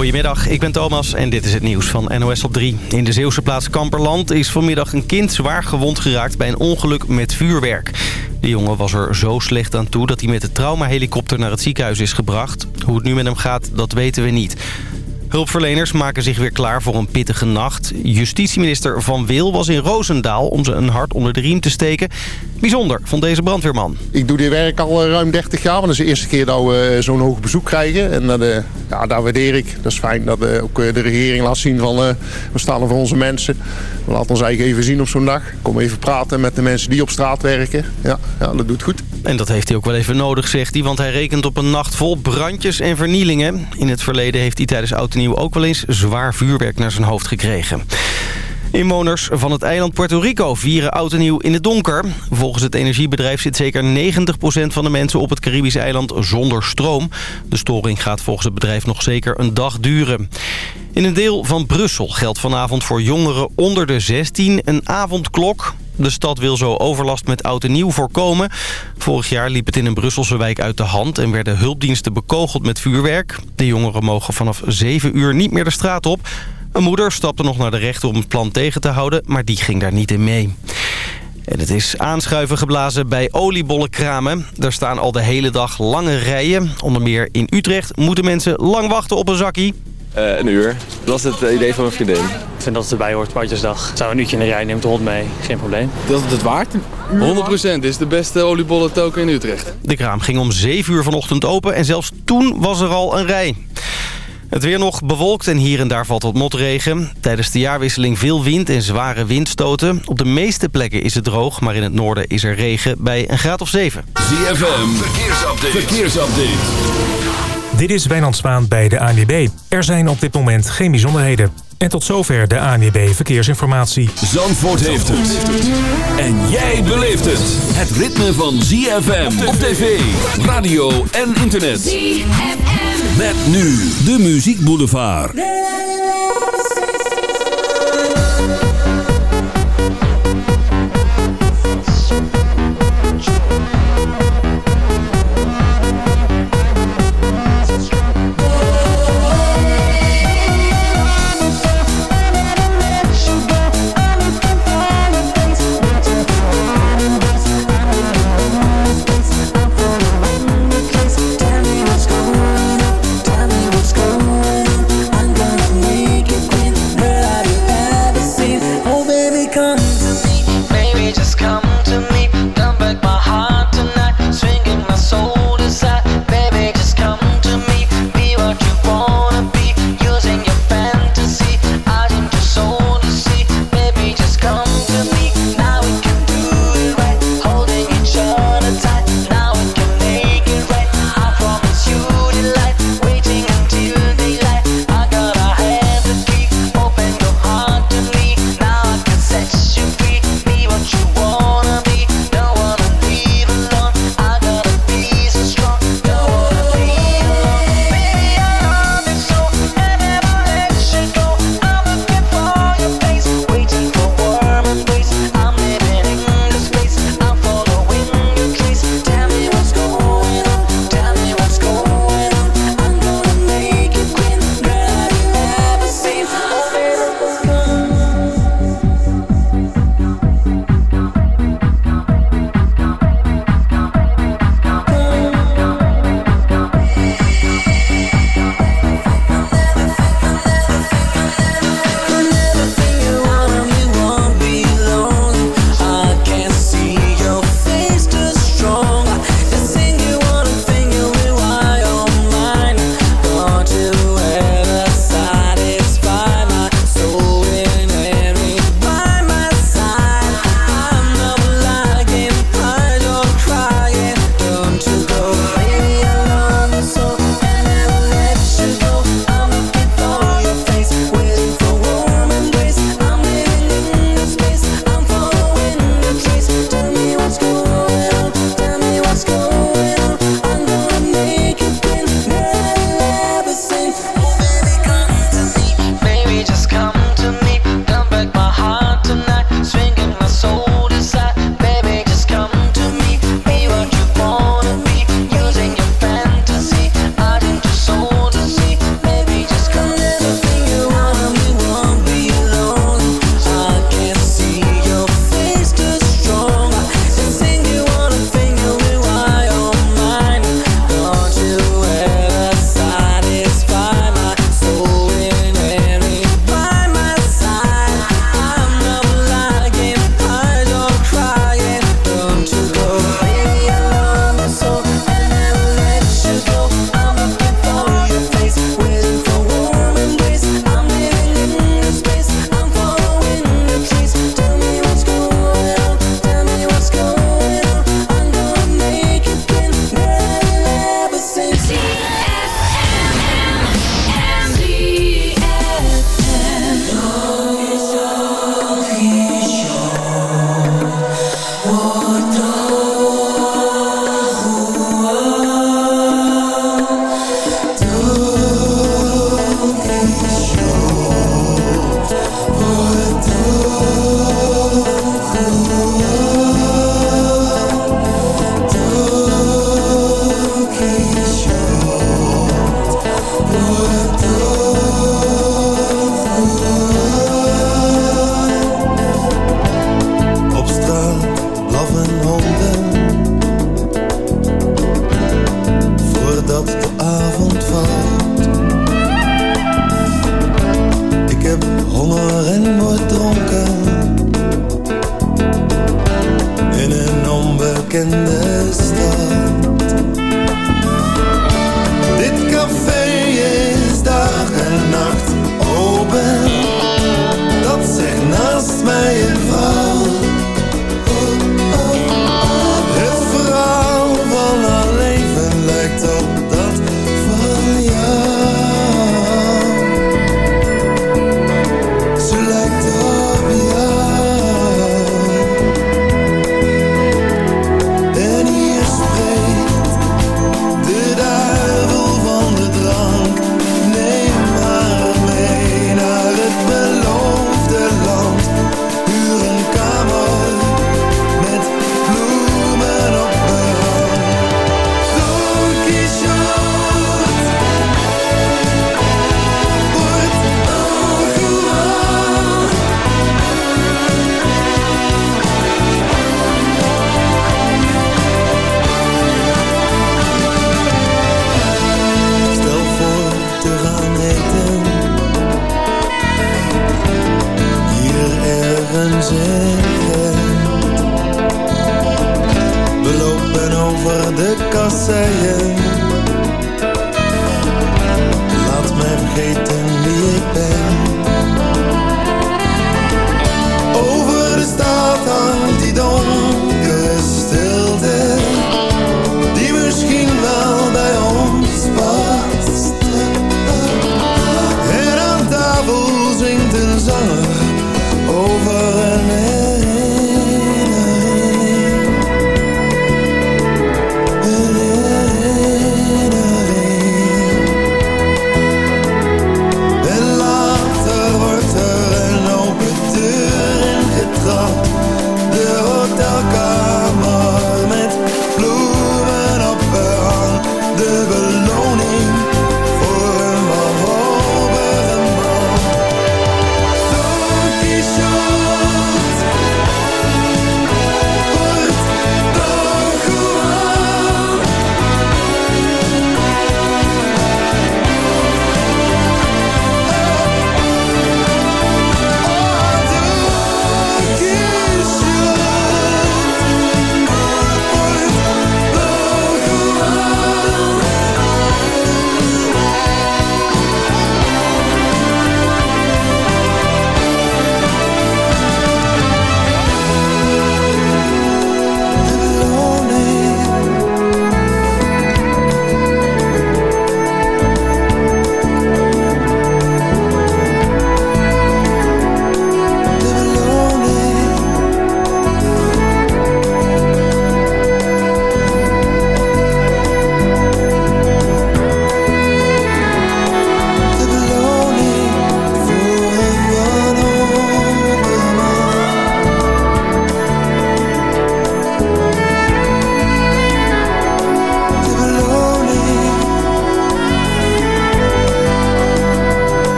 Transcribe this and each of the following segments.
Goedemiddag, ik ben Thomas en dit is het nieuws van NOS op 3. In de Zeeuwse plaats Kamperland is vanmiddag een kind zwaar gewond geraakt bij een ongeluk met vuurwerk. De jongen was er zo slecht aan toe dat hij met de traumahelikopter naar het ziekenhuis is gebracht. Hoe het nu met hem gaat, dat weten we niet. Hulpverleners maken zich weer klaar voor een pittige nacht. Justitieminister Van Wil was in Roosendaal om ze een hart onder de riem te steken. Bijzonder, van deze brandweerman. Ik doe dit werk al eh, ruim 30 jaar, want dat is de eerste keer dat we eh, zo'n hoog bezoek krijgen. En dat, uh, ja, daar waardeer ik. Dat is fijn dat ook de regering laat zien van we staan er voor onze mensen. We laten ons eigen even zien op zo'n dag. Kom even praten met de mensen die op straat werken. Ja, ja, dat doet goed. En dat heeft hij ook wel even nodig, zegt hij, want hij rekent op een nacht vol brandjes en vernielingen. In het verleden heeft hij tijdens Oud en Ook wel eens zwaar vuurwerk naar zijn hoofd gekregen. Inwoners van het eiland Puerto Rico vieren oud en nieuw in het donker. Volgens het energiebedrijf zit zeker 90% van de mensen op het Caribische eiland zonder stroom. De storing gaat volgens het bedrijf nog zeker een dag duren. In een deel van Brussel geldt vanavond voor jongeren onder de 16 een avondklok. De stad wil zo overlast met oud en nieuw voorkomen. Vorig jaar liep het in een Brusselse wijk uit de hand... en werden hulpdiensten bekogeld met vuurwerk. De jongeren mogen vanaf 7 uur niet meer de straat op... Een moeder stapte nog naar de rechter om het plan tegen te houden, maar die ging daar niet in mee. En het is aanschuiven geblazen bij oliebollenkramen. Daar staan al de hele dag lange rijen. Onder meer in Utrecht moeten mensen lang wachten op een zakkie. Uh, een uur. Dat was het idee van mijn vriendin. Ik vind dat het erbij hoort, Partjesdag. Zou een uurtje in de rij, neemt de hond mee. Geen probleem. Dat is het waard? 100% dit is de beste oliebollentoken in Utrecht. De kraam ging om 7 uur vanochtend open en zelfs toen was er al een rij. Het weer nog bewolkt en hier en daar valt wat motregen. Tijdens de jaarwisseling veel wind en zware windstoten. Op de meeste plekken is het droog, maar in het noorden is er regen bij een graad of 7. ZFM, verkeersupdate. verkeersupdate. Dit is Wijnand Spaan bij de ANWB. Er zijn op dit moment geen bijzonderheden. En tot zover de ANWB Verkeersinformatie. Zandvoort heeft het. En jij beleeft het. Het ritme van ZFM op tv, radio en internet. ZFM. Met nu de Muziek Boulevard.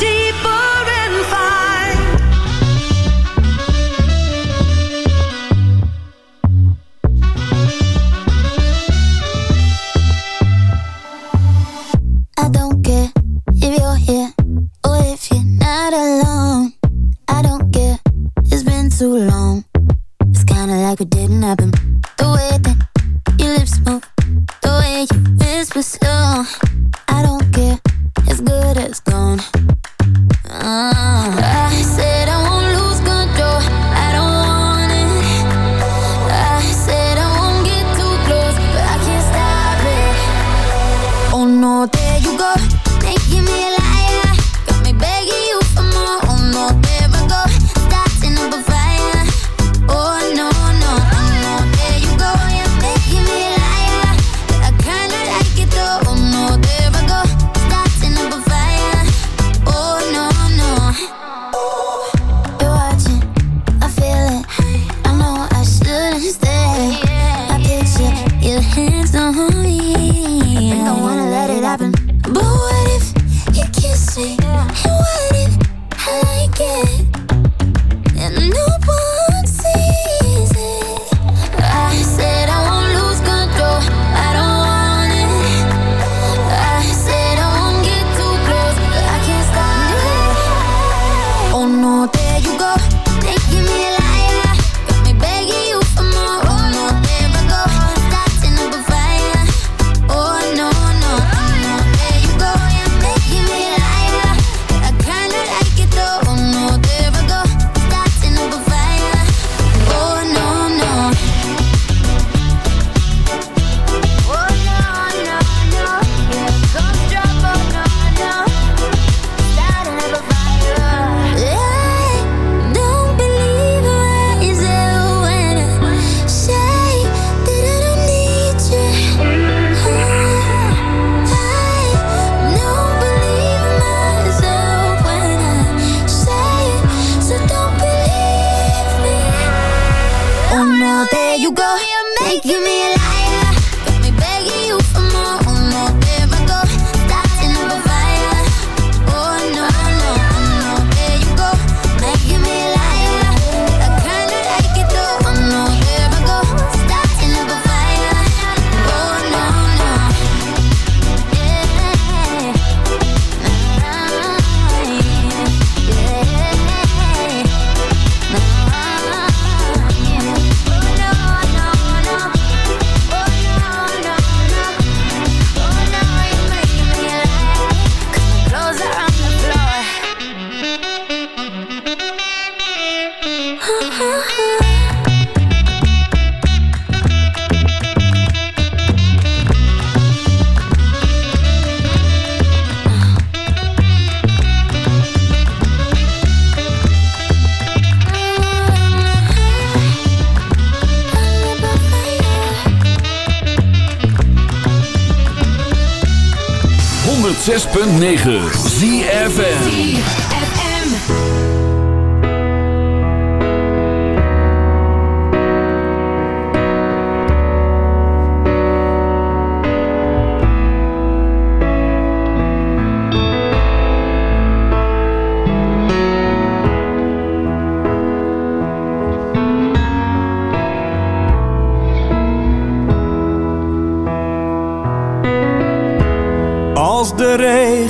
deep.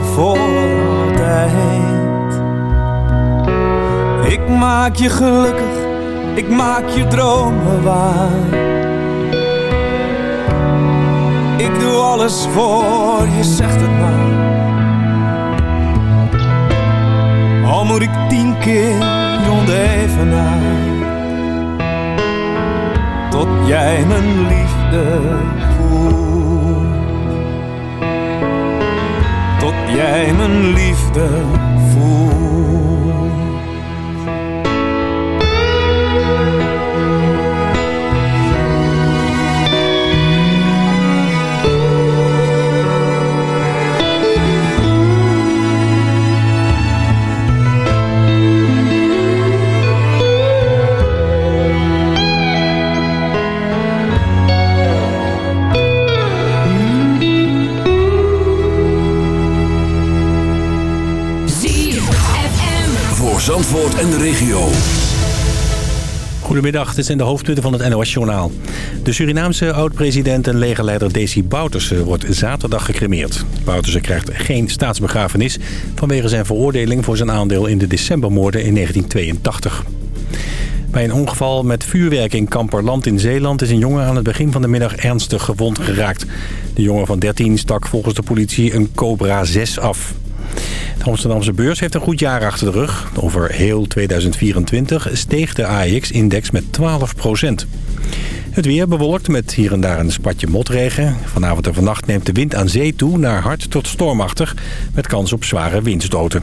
Voor altijd. Ik maak je gelukkig, ik maak je dromen waar. Ik doe alles voor je, zegt het maar. Al moet ik tien keer rond. Tot jij mijn liefde jij mijn liefde Zandvoort en de regio. Goedemiddag, dit zijn de hoofdpunten van het NOS-journaal. De Surinaamse oud-president en legerleider Desi Bouterse wordt zaterdag gecremeerd. Bouterse krijgt geen staatsbegrafenis vanwege zijn veroordeling voor zijn aandeel in de decembermoorden in 1982. Bij een ongeval met vuurwerk in Kamperland in Zeeland is een jongen aan het begin van de middag ernstig gewond geraakt. De jongen van 13 stak volgens de politie een Cobra 6 af. De Amsterdamse beurs heeft een goed jaar achter de rug. Over heel 2024 steeg de AEX-index met 12% Het weer bewolkt met hier en daar een spatje motregen. Vanavond en vannacht neemt de wind aan zee toe naar hard tot stormachtig... met kans op zware windstoten.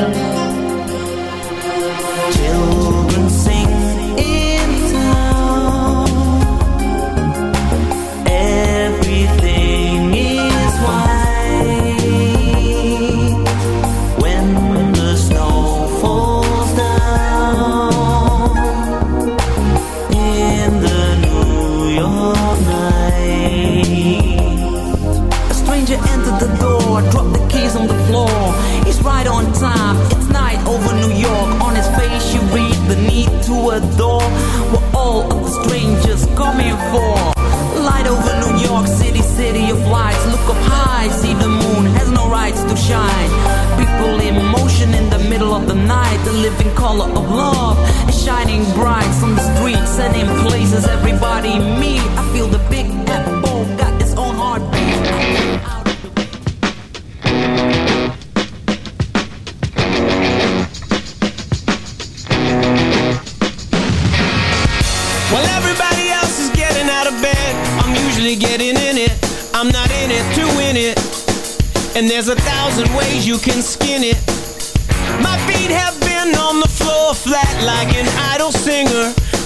love. And in places everybody meet. I feel the big apple got its own heartbeat. While everybody else is getting out of bed, I'm usually getting in it. I'm not in it to win it. And there's a thousand ways you can skin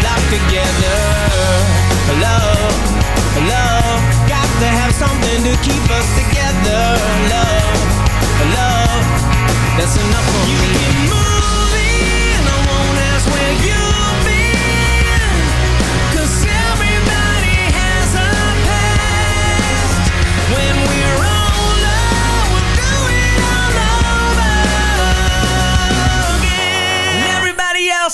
flock together. love, love. got to have something to keep us together.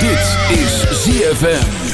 Dit is ZFM.